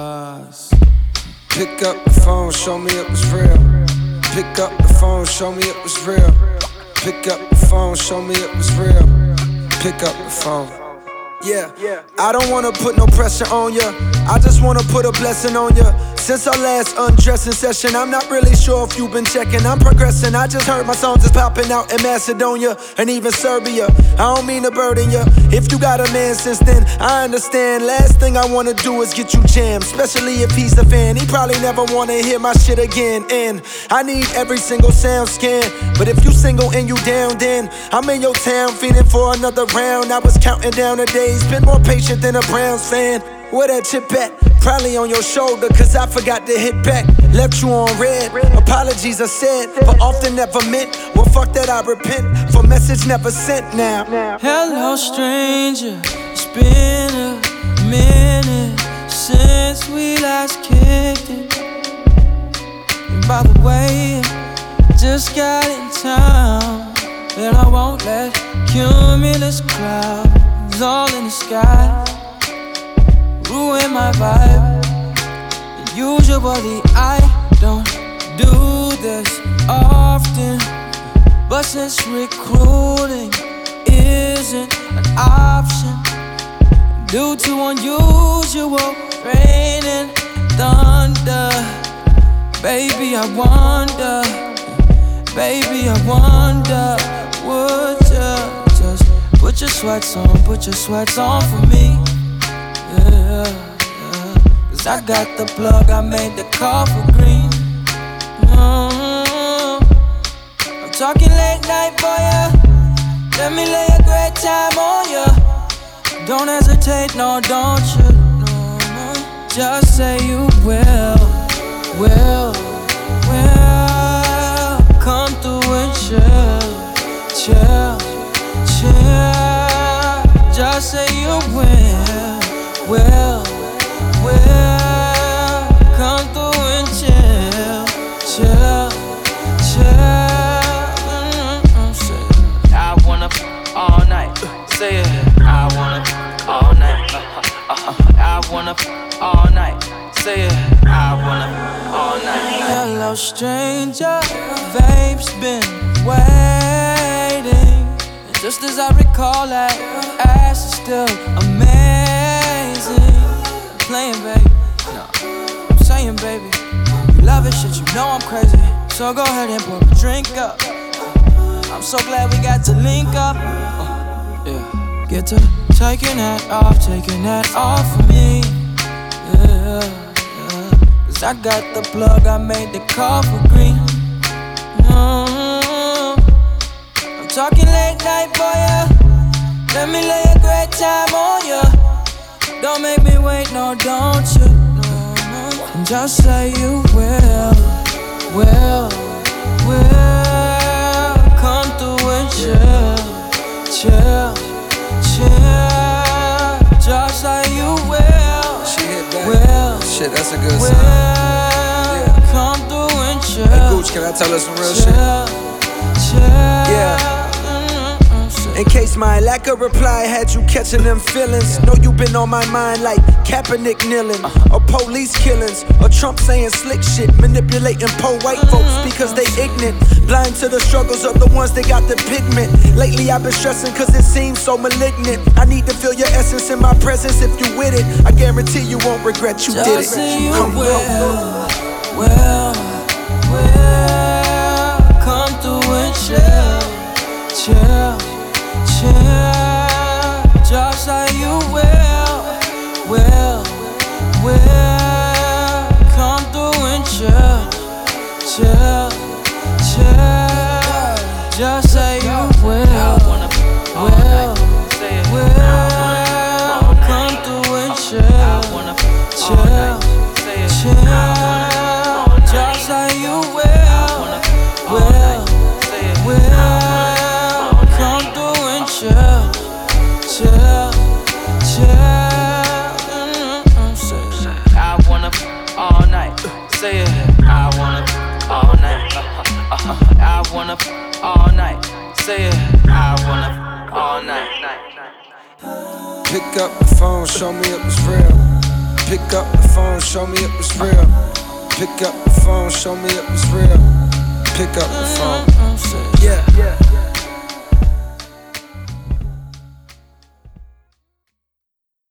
us. Pick up the phone, show me it was real. Pick up the phone, show me it was real. Pick up the phone, show me it was real. Pick up the phone. Yeah, I don't wanna put no pressure on ya. I just wanna put a blessing on ya. Since our last undressing session, I'm not really sure if you've been checking. I'm progressing. I just heard my songs is popping out in Macedonia and even Serbia. I don't mean to burden you. If you got a man since then, I understand. Last thing I wanna do is get you jammed, especially if he's a fan. He probably never wanna hear my shit again. And I need every single SoundScan. But if you single and you down, then I'm in your town feeling for another round. I was counting down the days, been more patient than a Browns fan. Where that chip at? Probably on your shoulder, cause I forgot to hit back. Left you on red. Apologies I said, but often never meant. Well, fuck that, I repent. For message never sent now. Hello, stranger. It's been a minute since we last kicked it. And by the way, just got in town. And I won't let cumulus clouds all in the sky my vibe. Usually I don't do this often, but since recruiting isn't an option due to unusual rain and thunder, baby I wonder, baby I wonder, would you just put your sweats on, put your sweats on for me? yeah, Cause I got the plug, I made the call for green. Mm-hmm. I'm talking late night for ya. Let me lay a great time on ya. Don't hesitate, no, don't you? No, no. Just say you will, will, will. Come through and chill, chill, chill. Just say you will, will All night. Hello, stranger. Vape's been waiting. Just as I recall that ass is still amazing. I'm Playing, baby. No, I'm saying, baby. You love it, shit. You know I'm crazy. So go ahead and pour a drink up. I'm so glad we got to link up. Uh, yeah. Get to taking that off, taking that off of me. Yeah, I got the plug, I made the call for green. Mm-hmm. I'm talking late night for ya. Let me lay a great time on ya. Don't make me wait, no, don't you? No, no. Just say you will, will, will Shit, that's a good sign. come through and chill. Hey, Gooch, can I tell her some real shit? In case my lack of reply had you catching them feelings. Know you been on my mind like Kaepernick kneeling, or police killings, or Trump saying slick shit, manipulating poor white folks because they ignorant, blind to the struggles of the ones that got the pigment. Lately I've been stressing cause it seems so malignant. I need to feel your essence in my presence if you with it. I guarantee you won't regret you did it. Just say you Come will, on. will, you will, come through and chill, chill, chill. Just say you will, come through and chill, chill, chill. I wanna all night. Say it. I wanna all night. Uh-huh, uh-huh. I wanna all night. Pick up the phone, show me it was real. Pick up the phone, show me it was real. Pick up the phone, show me it was real. Pick up the phone. Uh-uh, yeah.